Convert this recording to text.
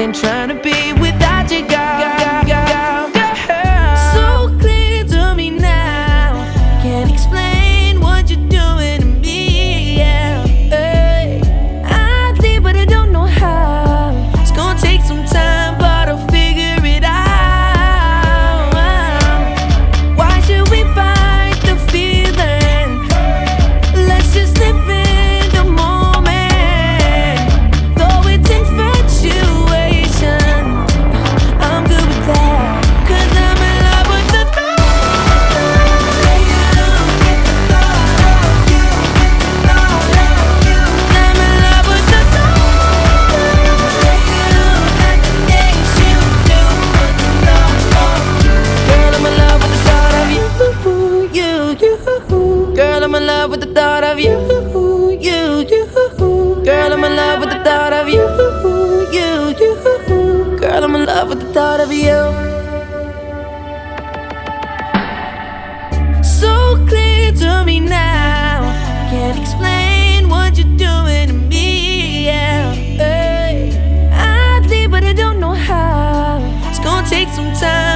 than trying with the thought of you. So clear to me now. Can't explain what you're doing to me. Yeah. Hey. I'd leave, but I don't know how. It's gonna take some time.